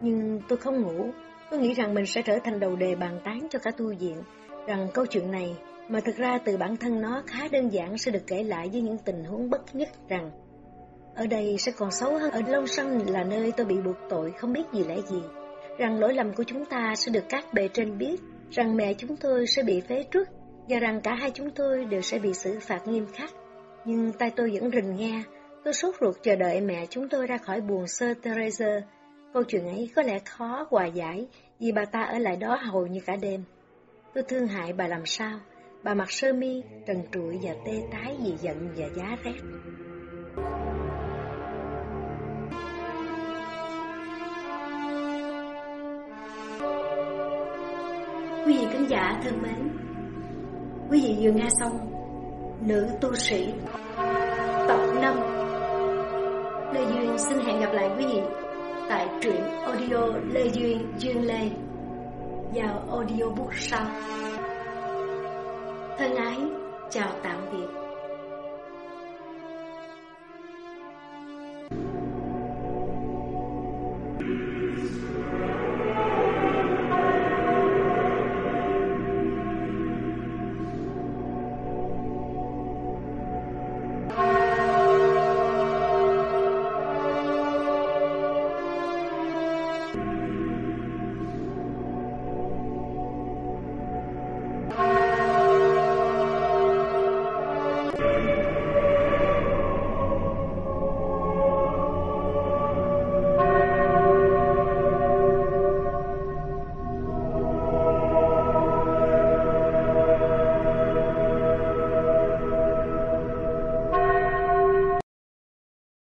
Nhưng tôi không ngủ, tôi nghĩ rằng mình sẽ trở thành đầu đề bàn tán cho cả tu viện, rằng câu chuyện này, mà thực ra từ bản thân nó khá đơn giản sẽ được kể lại với những tình huống bất nhất rằng ở đây sẽ còn xấu hơn ở Long Sân là nơi tôi bị buộc tội không biết gì lẽ gì, rằng lỗi lầm của chúng ta sẽ được các bề trên biết, rằng mẹ chúng tôi sẽ bị phế trước và rằng cả hai chúng tôi đều sẽ bị xử phạt nghiêm khắc. Nhưng tay tôi vẫn rình nghe, tôi sốt ruột chờ đợi mẹ chúng tôi ra khỏi buồn sơ Teresa. Câu chuyện ấy có lẽ khó hòa giải vì bà ta ở lại đó hầu như cả đêm. Tôi thương hại bà làm sao, bà mặc sơ mi, trần trụi và tê tái vì giận và giá rét. Quý vị khán giả thân mến, quý vị vừa nghe xong Nữ tu sĩ xin hẹn gặp lại quý vị tại truyện audio Lê Duyên Duyên Lê vào audiobook sau. Thân ái, chào tạm biệt.